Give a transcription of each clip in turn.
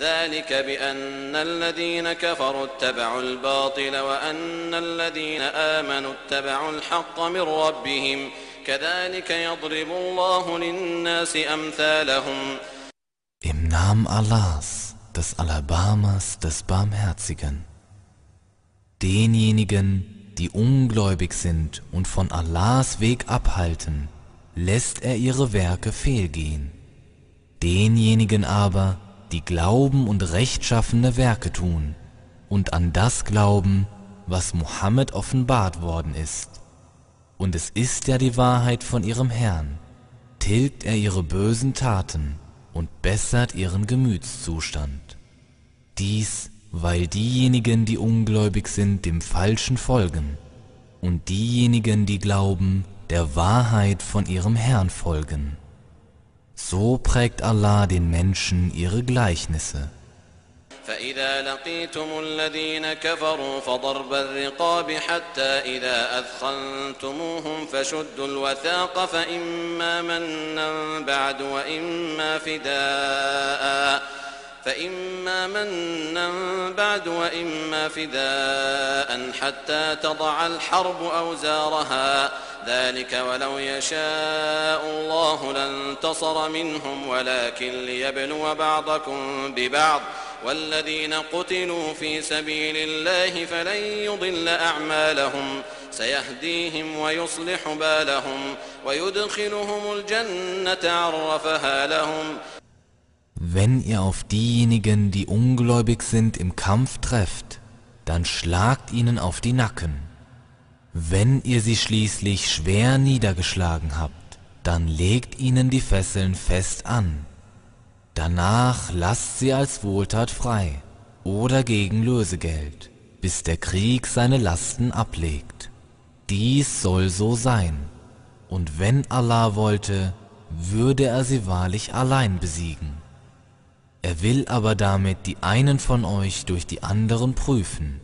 ذلك بأن الذين كفروا اتبعوا الباطل وأن الذين آمنوا اتبعوا الحق من ربهم كذلك يضرب الله للناس أمثالهم Im Namen Allahs, des Alabamas, des Barmherzigen. Denjenigen, die ungläubig sind und von Allahs Weg abhalten, lässt er ihre Werke fehlgehen. Denjenigen aber, die glauben und rechtschaffene Werke tun und an das glauben, was Mohammed offenbart worden ist. Und es ist ja die Wahrheit von ihrem Herrn, tilgt er ihre bösen Taten und bessert ihren Gemütszustand. Dies, weil diejenigen, die ungläubig sind, dem Falschen folgen und diejenigen, die glauben, der Wahrheit von ihrem Herrn folgen. So prägt Allah den Menschen ihre Gleichnisse. فإذا لقيتم الذين كفروا فضرب الرقاب حتى إذا أثخنتموهم فشدوا الوثاق فإما منا بعد وإما فداء فإما منا بعد وإما فداء حتى تضع الحرب أوزارها ذلك ولو يشاء الله لانتصر منهم ولكن ليبلو بعضكم ببعض. والذين قتلوا في سبيل الله فلن يضل أعمالهم. سيهديهم ويصلح بالهم ويدخلهم الجنة عرفها لهم. Wenn ihr auf diejenigen, die ungläubig sind, im Kampf trefft, dann schlagt ihnen auf die Nacken. Wenn ihr sie schließlich schwer niedergeschlagen habt, dann legt ihnen die Fesseln fest an. Danach lasst sie als Wohltat frei oder gegen Lösegeld, bis der Krieg seine Lasten ablegt. Dies soll so sein, und wenn Allah wollte, würde er sie wahrlich allein besiegen. Er will aber damit die einen von euch durch die anderen prüfen,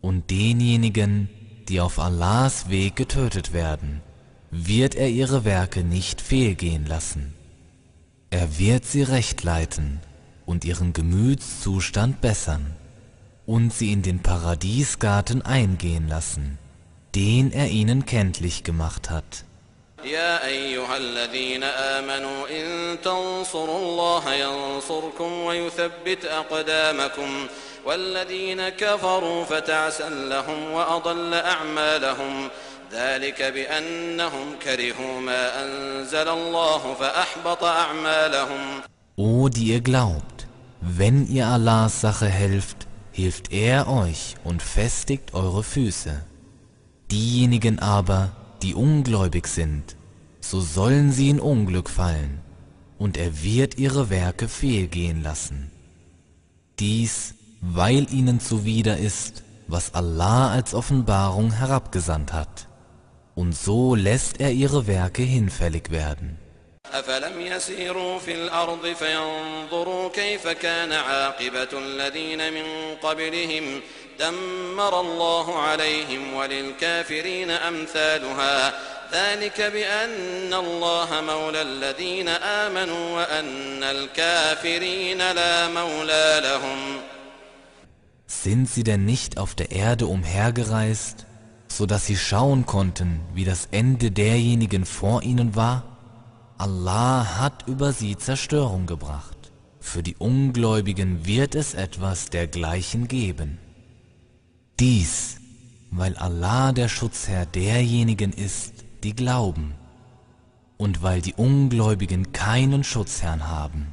und denjenigen, die auf Allahs Weg getötet werden, wird er ihre Werke nicht fehlgehen lassen. Er wird sie recht leiten und ihren Gemütszustand bessern und sie in den Paradiesgarten eingehen lassen, den er ihnen kenntlich gemacht hat. يا أيها الذين آمنوا إن تنصروا الله ينصركم ويثبت أقدامكم والذين كفروا فتعسا لهم وأضل أعمالهم ذلك بأنهم كرهوا ما أنزل الله فأحبط أعمالهم O die ihr glaubt, wenn ihr Allahs Sache helft, hilft er euch und festigt eure Füße. Diejenigen aber, die ungläubig sind, so sollen sie in Unglück fallen, und er wird ihre Werke fehlgehen lassen. Dies, weil ihnen zuwider ist, was Allah als Offenbarung herabgesandt hat, und so lässt er ihre Werke hinfällig werden. أفلم يسيروا في الأرض فينظروا كيف كان عاقبة الذين من قبلهم دمر الله عليهم وللكافرين أمثالها. ذلك بأن الله مولى الذين آمنوا وأن الكافرين لا مولى لهم. Sind sie denn nicht auf der Erde umhergereist, so dass sie schauen konnten, wie das Ende derjenigen vor ihnen war? Allah hat über sie Zerstörung gebracht. Für die Ungläubigen wird es etwas dergleichen geben. Dies, weil Allah der Schutzherr derjenigen ist, die glauben, und weil die Ungläubigen keinen Schutzherrn haben.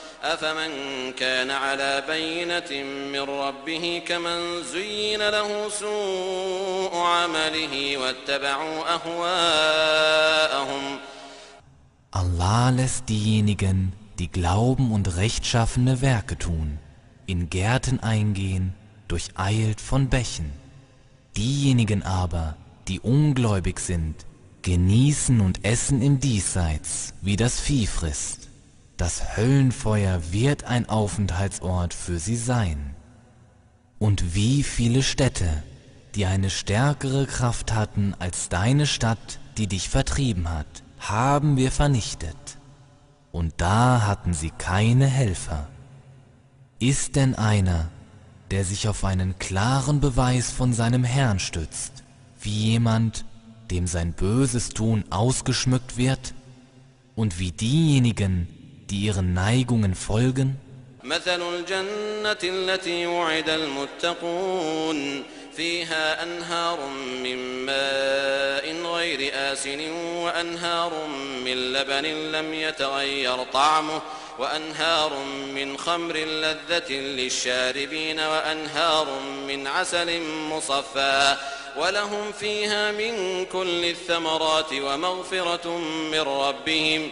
أفمن كان على بينة من ربه كمن زين له سوء عمله واتبعوا أهواءهم Allah lässt diejenigen, die glauben und rechtschaffene Werke tun, in Gärten eingehen, durcheilt von Bächen. Diejenigen aber, die ungläubig sind, genießen und essen im Diesseits, wie das Vieh frisst. Das Höllenfeuer wird ein Aufenthaltsort für sie sein. Und wie viele Städte, die eine stärkere Kraft hatten als deine Stadt, die dich vertrieben hat, haben wir vernichtet. Und da hatten sie keine Helfer. Ist denn einer, der sich auf einen klaren Beweis von seinem Herrn stützt, wie jemand, dem sein böses Tun ausgeschmückt wird, und wie diejenigen, die ihren Neigungen folgen? مثل الجنة التي وعد المتقون فيها أنهار من ماء غير آسن وأنهار من لبن لم يتغير طعمه وأنهار من خمر لذة للشاربين وأنهار من عسل مصفى ولهم فيها من كل الثمرات ومغفرة من ربهم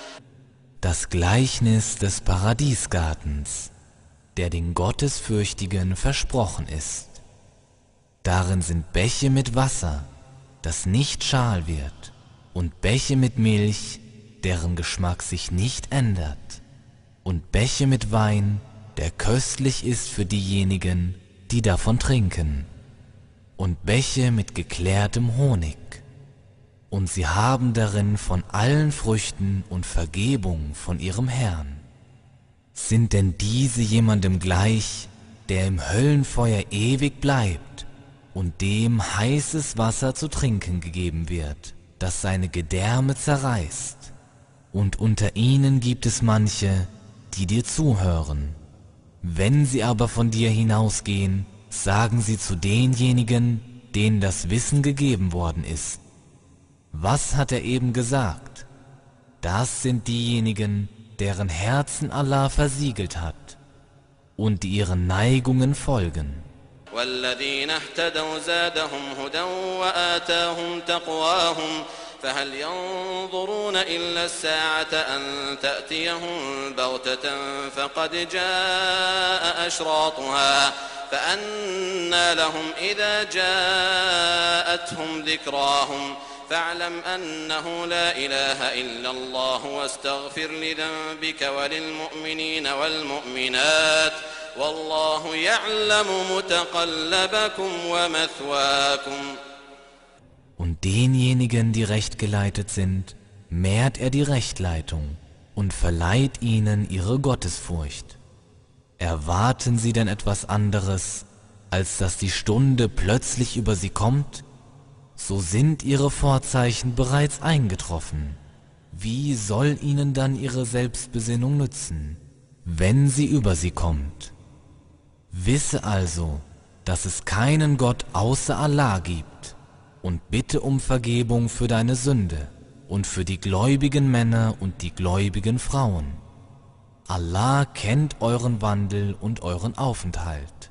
Das Gleichnis des Paradiesgartens, der den Gottesfürchtigen versprochen ist. Darin sind Bäche mit Wasser, das nicht schal wird, und Bäche mit Milch, deren Geschmack sich nicht ändert, und Bäche mit Wein, der köstlich ist für diejenigen, die davon trinken, und Bäche mit geklärtem Honig. Und sie haben darin von allen Früchten und Vergebung von ihrem Herrn. Sind denn diese jemandem gleich, der im Höllenfeuer ewig bleibt und dem heißes Wasser zu trinken gegeben wird, das seine Gedärme zerreißt? und unter ihnen gibt es manche, die dir zuhören. Wenn sie aber von dir hinausgehen, sagen sie zu denjenigen, denen das Wissen gegeben worden ist. Was hat er eben gesagt? Das sind diejenigen, deren Herzen Allah versiegelt hat und die ihren Neigungen folgen. والذين اهتدوا زادهم هدى وآتاهم تقواهم فهل ينظرون إلا الساعة أن تأتيهم بغتة فقد جاء أشراطها فأنى لهم إذا جاءتهم ذكراهم فاعلم أنه لا إله إلا الله واستغفر لذنبك وللمؤمنين والمؤمنات والله يعلم متقلبكم ومثواكم Und denjenigen, die rechtgeleitet sind, mehrt er die Rechtleitung und verleiht ihnen ihre Gottesfurcht. Erwarten sie denn etwas anderes, als dass die Stunde plötzlich über sie kommt? So sind ihre Vorzeichen bereits eingetroffen. Wie soll ihnen dann ihre Selbstbesinnung nützen, wenn sie über sie kommt? Wisse also, dass es keinen Gott außer Allah gibt und bitte um Vergebung für deine Sünde und für die gläubigen Männer und die gläubigen Frauen. Allah kennt euren Wandel und euren Aufenthalt.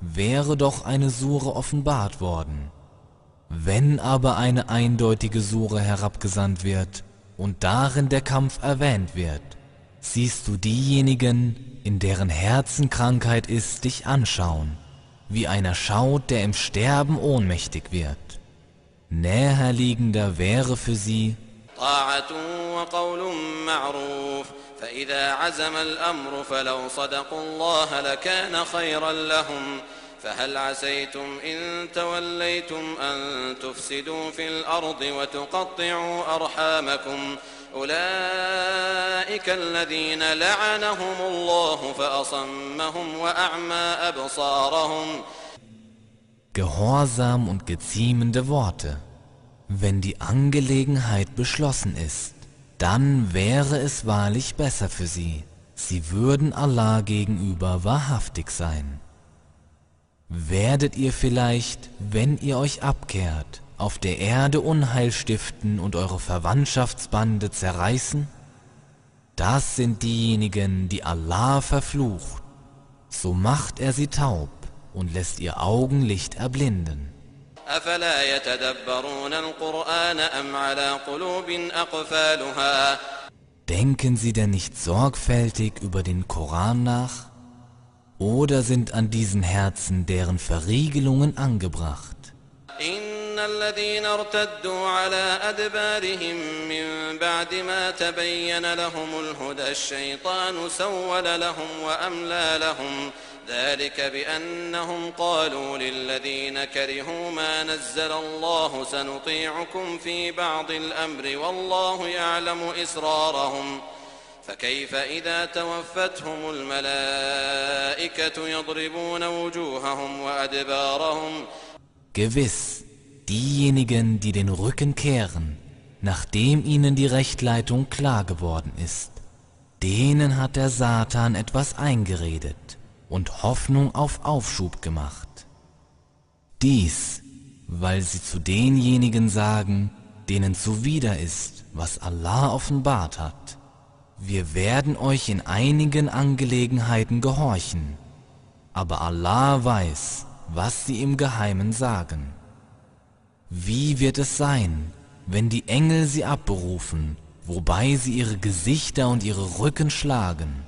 wäre doch eine Sure offenbart worden. Wenn aber eine eindeutige Sure herabgesandt wird und darin der Kampf erwähnt wird, siehst du diejenigen, in deren Herzen Krankheit ist, dich anschauen, wie einer schaut, der im Sterben ohnmächtig wird. Näherliegender wäre für sie فإذا عزم الأمر فلو صدقوا الله لكان خيرا لهم. فهل عسيتم إن توليتم أن تفسدوا في الأرض وتقطعوا أرحامكم؟ أولئك الذين لعنهم الله فأصمهم وأعمى أبصارهم. Gehorsam und geziemende Worte. Wenn die Angelegenheit beschlossen ist, dann wäre es wahrlich besser für sie. Sie würden Allah gegenüber wahrhaftig sein. Werdet ihr vielleicht, wenn ihr euch abkehrt, auf der Erde Unheil stiften und eure Verwandtschaftsbande zerreißen? Das sind diejenigen, die Allah verflucht. So macht er sie taub und lässt ihr Augenlicht erblinden. أفلا يتدبرون القرآن أم على قلوب أقفالها Denken sie denn nicht sorgfältig über den Koran nach? Oder sind an diesen Herzen deren Verriegelungen angebracht? إن الذين ارتدوا على أدبارهم من بعد ما تبين لهم الهدى الشيطان سول لهم وأملى لهم ذلك بأنهم قالوا للذين كرهوا ما نزل الله سنطيعكم في بعض الأمر والله يعلم إسرارهم فكيف إذا توفتهم الملائكة يضربون وجوههم وأدبارهم Gewiss, diejenigen, die den Rücken kehren, nachdem ihnen die Rechtleitung klar geworden ist, denen hat der Satan etwas eingeredet und Hoffnung auf Aufschub gemacht. Dies, weil sie zu denjenigen sagen, denen zuwider ist, was Allah offenbart hat. Wir werden euch in einigen Angelegenheiten gehorchen, aber Allah weiß, was sie im Geheimen sagen. Wie wird es sein, wenn die Engel sie abberufen, wobei sie ihre Gesichter und ihre Rücken schlagen?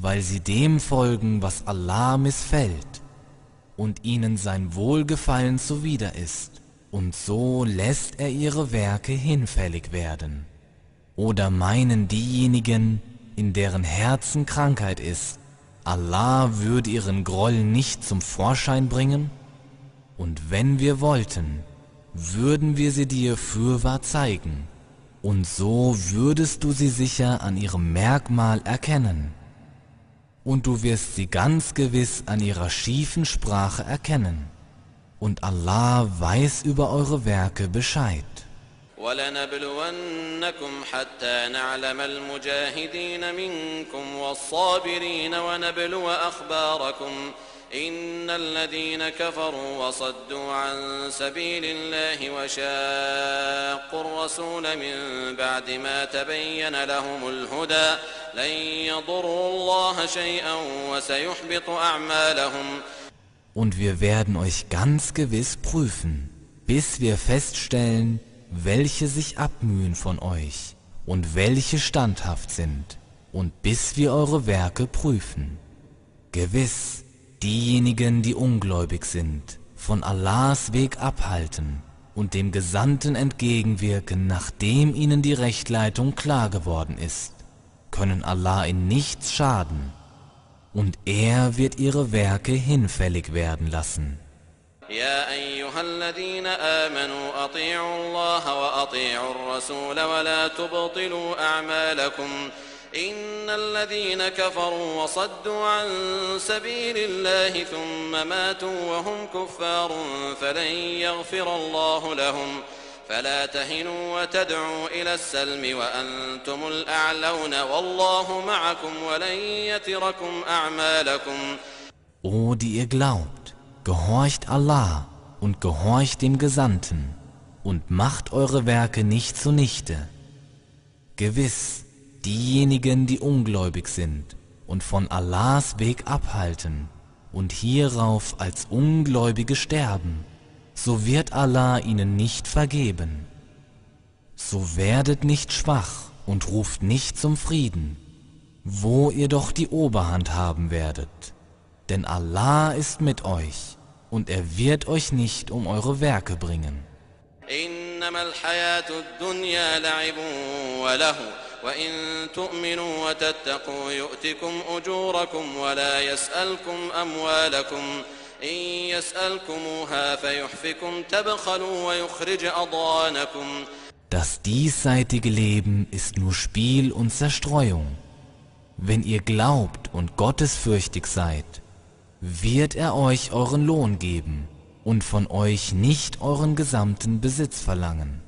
weil sie dem folgen, was Allah missfällt und ihnen sein Wohlgefallen zuwider ist, und so lässt er ihre Werke hinfällig werden. Oder meinen diejenigen, in deren Herzen Krankheit ist, Allah würde ihren Groll nicht zum Vorschein bringen? Und wenn wir wollten, würden wir sie dir fürwahr zeigen, und so würdest du sie sicher an ihrem Merkmal erkennen Und du wirst sie ganz gewiss an ihrer schiefen Sprache erkennen. Und Allah weiß über eure Werke Bescheid. ولنبلونكم حتى نعلم المجاهدين منكم والصابرين ونبلو أخباركم إن الذين كفروا وصدوا عن سبيل الله وشاقوا الرسول من بعد ما تبين لهم الهدى لن يضروا الله شيئا وسيحبط أعمالهم Und wir werden euch ganz gewiss prüfen, bis wir feststellen, welche sich abmühen von euch und welche standhaft sind, und bis wir eure Werke prüfen. Gewiss, diejenigen, die ungläubig sind, von Allahs Weg abhalten und dem Gesandten entgegenwirken, nachdem ihnen die Rechtleitung klar geworden ist, können Allah in nichts schaden, und er wird ihre Werke hinfällig werden lassen. يا أيها الذين آمنوا أطيعوا الله وأطيعوا الرسول ولا تبطلوا أعمالكم إن الذين كفروا وصدوا عن سبيل الله ثم ماتوا وهم كفار فلن يغفر الله لهم فلا تهنوا وتدعوا إلى السلم وأنتم الأعلون والله معكم ولن يتركم أعمالكم O, die ihr glaubt, gehorcht Allah und gehorcht dem Gesandten und macht eure Werke nicht zunichte. Gewiss, diejenigen, die ungläubig sind und von Allahs Weg abhalten und hierauf als Ungläubige sterben, so wird Allah ihnen nicht vergeben. So werdet nicht schwach und ruft nicht zum Frieden, wo ihr doch die Oberhand haben werdet. Denn Allah ist mit euch und er wird euch nicht um eure Werke bringen. إنما الحياة الدنيا لعب وله وإن تؤمنوا وتتقوا يؤتكم أجوركم ولا يسألكم أموالكم إن يسألكموها فيحفكم تبخلوا ويخرج أضغانكم Das diesseitige Leben ist nur Spiel und Zerstreuung. Wenn ihr glaubt und gottesfürchtig seid, wird er euch euren Lohn geben und von euch nicht euren gesamten Besitz verlangen.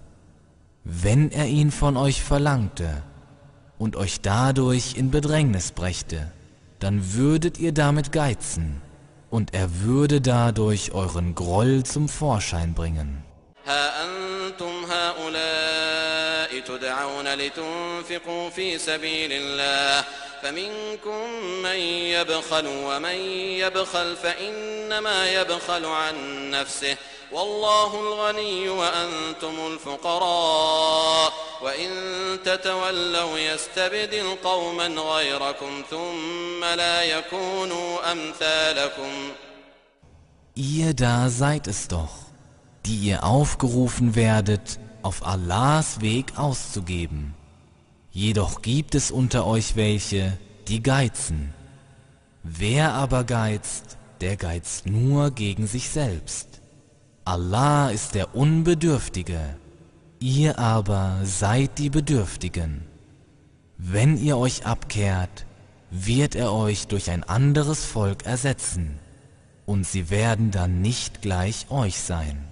Wenn er ihn von euch verlangte und euch dadurch in Bedrängnis brächte, dann würdet ihr damit geizen und er würde dadurch euren Groll zum Vorschein bringen. ها أنتم هؤلاء تدعون لتنفقوا في سبيل الله فمنكم من يبخل ومن يبخل فإنما يبخل عن نفسه والله الغني وأنتم الفقراء وإن تتولوا يستبدل قوما غيركم ثم لا يكونوا أمثالكم Ihr da seid es doch, die ihr aufgerufen werdet, auf Allahs Weg auszugeben. Jedoch gibt es unter euch welche, die geizen. Wer aber geizt, der geizt nur gegen sich selbst. Allah ist der Unbedürftige, ihr aber seid die Bedürftigen. Wenn ihr euch abkehrt, wird er euch durch ein anderes Volk ersetzen, und sie werden dann nicht gleich euch sein.